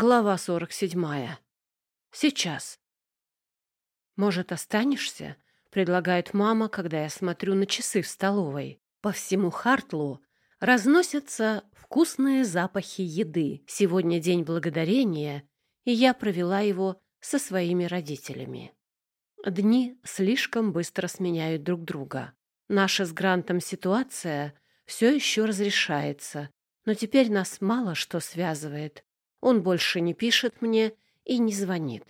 Глава 47. Сейчас. «Может, останешься?» — предлагает мама, когда я смотрю на часы в столовой. По всему Хартлу разносятся вкусные запахи еды. Сегодня день благодарения, и я провела его со своими родителями. Дни слишком быстро сменяют друг друга. Наша с Грантом ситуация все еще разрешается, но теперь нас мало что связывает. Он больше не пишет мне и не звонит.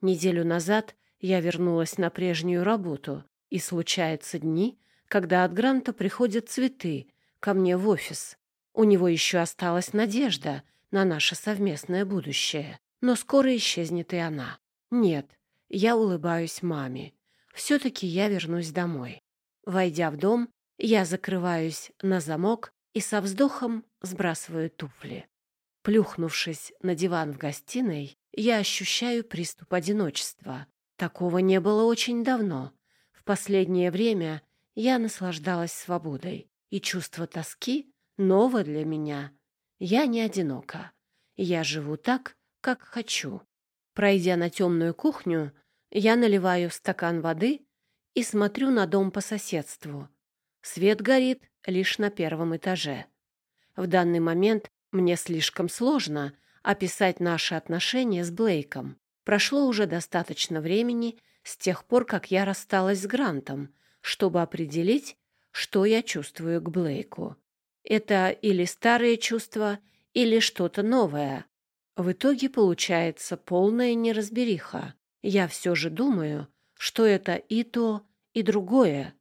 Неделю назад я вернулась на прежнюю работу, и случаются дни, когда от Гранта приходят цветы ко мне в офис. У него еще осталась надежда на наше совместное будущее, но скоро исчезнет и она. Нет, я улыбаюсь маме. Все-таки я вернусь домой. Войдя в дом, я закрываюсь на замок и со вздохом сбрасываю туфли. Плюхнувшись на диван в гостиной, я ощущаю приступ одиночества. Такого не было очень давно. В последнее время я наслаждалась свободой, и чувство тоски ново для меня. Я не одинока. Я живу так, как хочу. Пройдя на темную кухню, я наливаю стакан воды и смотрю на дом по соседству. Свет горит лишь на первом этаже. В данный момент мне слишком сложно описать наши отношения с Блейком. Прошло уже достаточно времени с тех пор, как я рассталась с Грантом, чтобы определить, что я чувствую к Блейку. Это или старые чувства, или что-то новое. В итоге получается полная неразбериха. Я все же думаю, что это и то, и другое.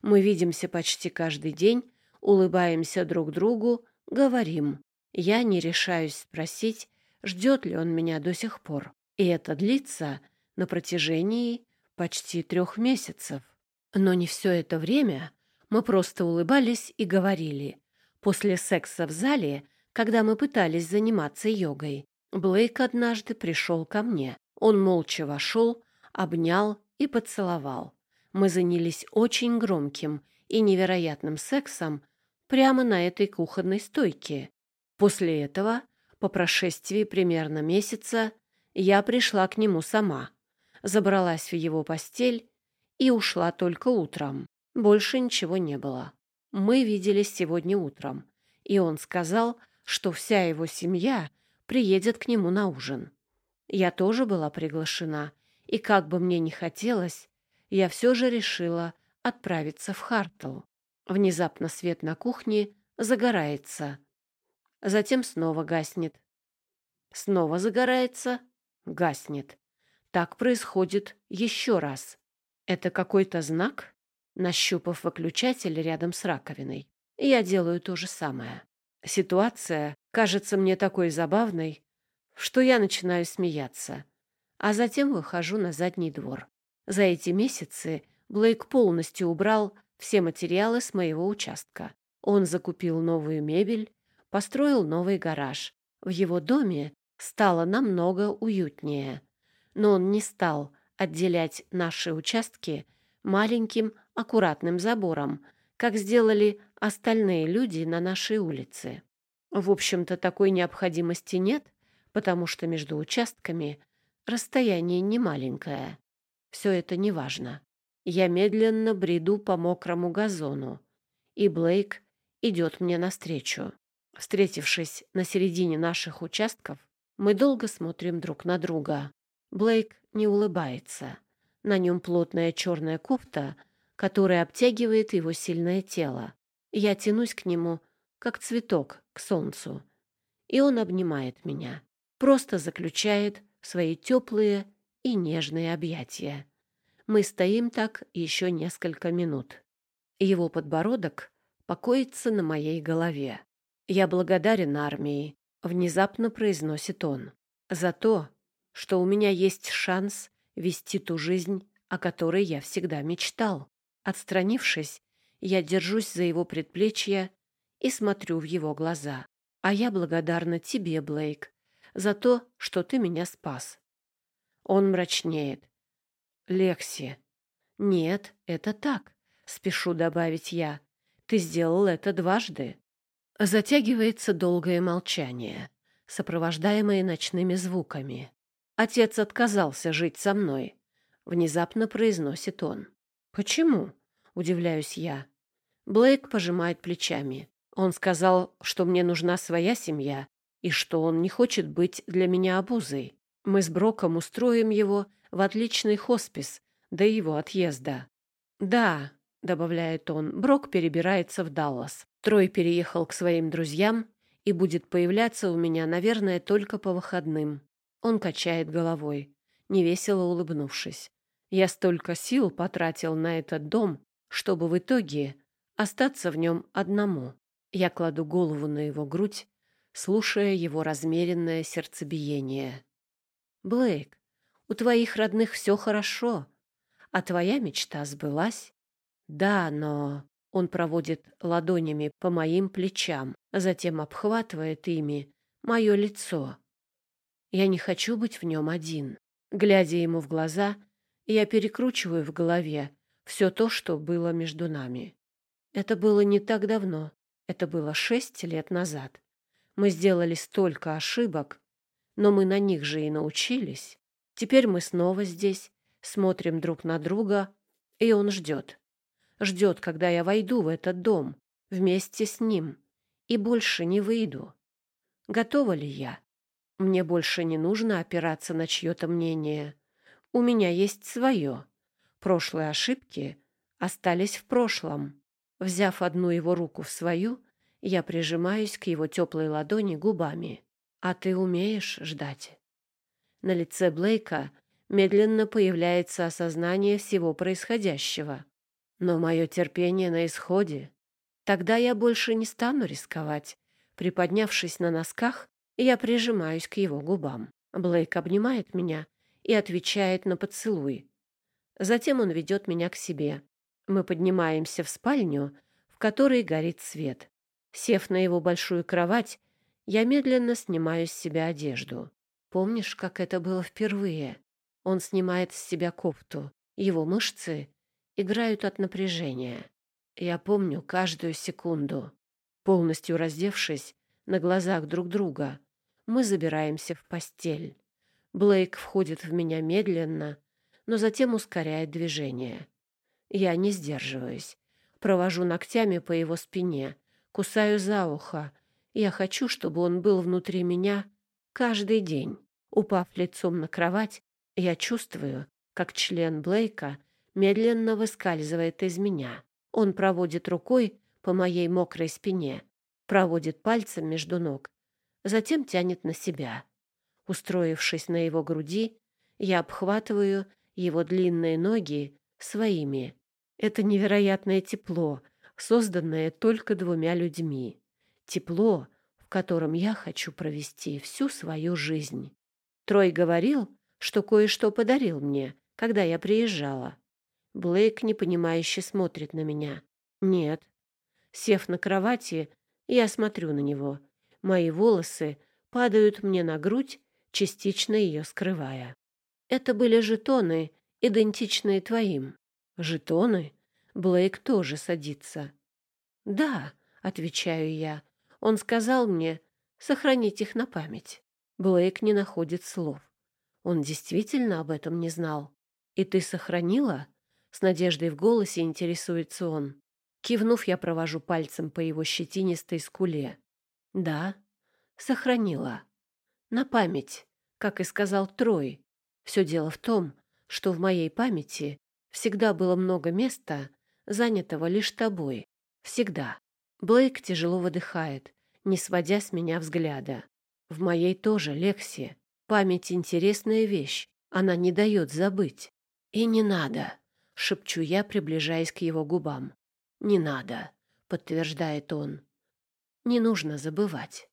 Мы видимся почти каждый день, улыбаемся друг другу, говорим. Я не решаюсь спросить, ждет ли он меня до сих пор. И это длится на протяжении почти трех месяцев. Но не все это время мы просто улыбались и говорили. После секса в зале, когда мы пытались заниматься йогой, Блейк однажды пришел ко мне. Он молча вошел, обнял и поцеловал. Мы занялись очень громким и невероятным сексом прямо на этой кухонной стойке. После этого, по прошествии примерно месяца, я пришла к нему сама, забралась в его постель и ушла только утром. Больше ничего не было. Мы виделись сегодня утром, и он сказал, что вся его семья приедет к нему на ужин. Я тоже была приглашена, и как бы мне ни хотелось, я все же решила отправиться в Хартл. Внезапно свет на кухне загорается затем снова гаснет. Снова загорается, гаснет. Так происходит еще раз. Это какой-то знак? Нащупав выключатель рядом с раковиной, я делаю то же самое. Ситуация кажется мне такой забавной, что я начинаю смеяться, а затем выхожу на задний двор. За эти месяцы Блейк полностью убрал все материалы с моего участка. Он закупил новую мебель, построил новый гараж. В его доме стало намного уютнее. Но он не стал отделять наши участки маленьким аккуратным забором, как сделали остальные люди на нашей улице. В общем-то, такой необходимости нет, потому что между участками расстояние не маленькое. Все это не важно. Я медленно бреду по мокрому газону, и Блейк идет мне навстречу. Встретившись на середине наших участков, мы долго смотрим друг на друга. Блейк не улыбается. На нем плотная черная кофта, которая обтягивает его сильное тело. Я тянусь к нему, как цветок к солнцу. И он обнимает меня. Просто заключает свои теплые и нежные объятия. Мы стоим так еще несколько минут. Его подбородок покоится на моей голове. «Я благодарен армии», — внезапно произносит он, «за то, что у меня есть шанс вести ту жизнь, о которой я всегда мечтал». Отстранившись, я держусь за его предплечье и смотрю в его глаза. «А я благодарна тебе, Блейк, за то, что ты меня спас». Он мрачнеет. «Лекси». «Нет, это так», — спешу добавить я. «Ты сделал это дважды». Затягивается долгое молчание. сопровождаемые ночными звуками. Отец отказался жить со мной. Внезапно произносит он. «Почему?» — удивляюсь я. Блейк пожимает плечами. Он сказал, что мне нужна своя семья и что он не хочет быть для меня обузой. Мы с Броком устроим его в отличный хоспис до его отъезда. «Да», — добавляет он, — «Брок перебирается в Даллас. Трой переехал к своим друзьям и будет появляться у меня, наверное, только по выходным». Он качает головой, невесело улыбнувшись. «Я столько сил потратил на этот дом, чтобы в итоге остаться в нем одному». Я кладу голову на его грудь, слушая его размеренное сердцебиение. «Блейк, у твоих родных все хорошо, а твоя мечта сбылась?» «Да, но...» Он проводит ладонями по моим плечам, затем обхватывает ими мое лицо. Я не хочу быть в нем один. Глядя ему в глаза, я перекручиваю в голове все то, что было между нами. Это было не так давно. Это было шесть лет назад. Мы сделали столько ошибок, но мы на них же и научились. Теперь мы снова здесь, смотрим друг на друга, и он ждет. Ждет, когда я войду в этот дом вместе с ним и больше не выйду. Готова ли я? Мне больше не нужно опираться на чье-то мнение. У меня есть свое. Прошлые ошибки остались в прошлом. Взяв одну его руку в свою, я прижимаюсь к его теплой ладони губами. «А ты умеешь ждать?» На лице Блейка медленно появляется осознание всего происходящего. Но мое терпение на исходе. Тогда я больше не стану рисковать. Приподнявшись на носках, я прижимаюсь к его губам. Блейк обнимает меня и отвечает на поцелуй. Затем он ведет меня к себе. Мы поднимаемся в спальню, в которой горит свет. Сев на его большую кровать, я медленно снимаю с себя одежду. Помнишь, как это было впервые? Он снимает с себя кофту. Его мышцы играют от напряжения. Я помню каждую секунду. Полностью раздевшись на глазах друг друга, мы забираемся в постель. Блейк входит в меня медленно, но затем ускоряет движение. Я не сдерживаюсь. Провожу ногтями по его спине, кусаю за ухо. Я хочу, чтобы он был внутри меня каждый день. Упав лицом на кровать, я чувствую, как член Блейка медленно выскальзывает из меня. Он проводит рукой по моей мокрой спине, проводит пальцем между ног, затем тянет на себя. Устроившись на его груди, я обхватываю его длинные ноги своими. Это невероятное тепло, созданное только двумя людьми. Тепло, в котором я хочу провести всю свою жизнь. Трой говорил, что кое-что подарил мне, когда я приезжала. Блейк непонимающе смотрит на меня. Нет. Сев на кровати, я смотрю на него. Мои волосы падают мне на грудь, частично ее скрывая. Это были жетоны, идентичные твоим. Жетоны? Блейк тоже садится. «Да», — отвечаю я. Он сказал мне сохранить их на память. Блейк не находит слов. Он действительно об этом не знал. «И ты сохранила?» С надеждой в голосе интересуется он. Кивнув, я провожу пальцем по его щетинистой скуле. «Да, сохранила. На память, как и сказал Трой. Все дело в том, что в моей памяти всегда было много места, занятого лишь тобой. Всегда. Блейк тяжело выдыхает, не сводя с меня взгляда. В моей тоже, Лекси. Память — интересная вещь. Она не дает забыть. И не надо, — шепчу я, приближаясь к его губам. Не надо, — подтверждает он. Не нужно забывать.